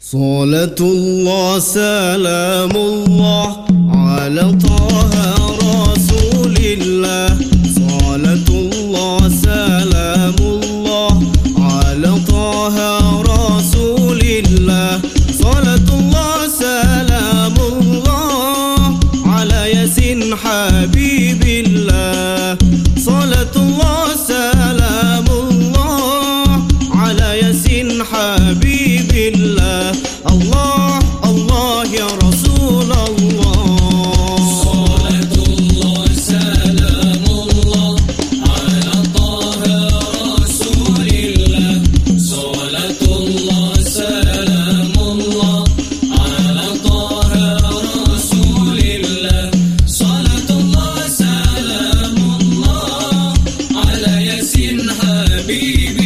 صلاة الله سلام الله على طه. الله الله يا رسول الله. صلاة الله سلام الله على طه رسول الله. صلاة الله سلام الله على طه رسول الله صلاة الله سلام الله على ياسين حبيب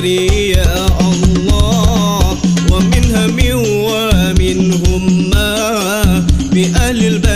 أمري يا الله ومن هم ومن همة بأهل البلد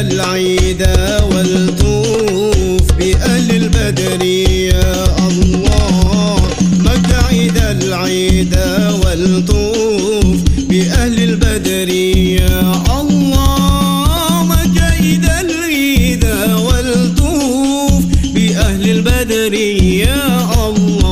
العيدا والطوف بأهل البدر يا الله. مكة عيد العيدا والطوف بأهل البدر يا الله. مكة عيد العيدا والطوف بأهل البدر يا الله.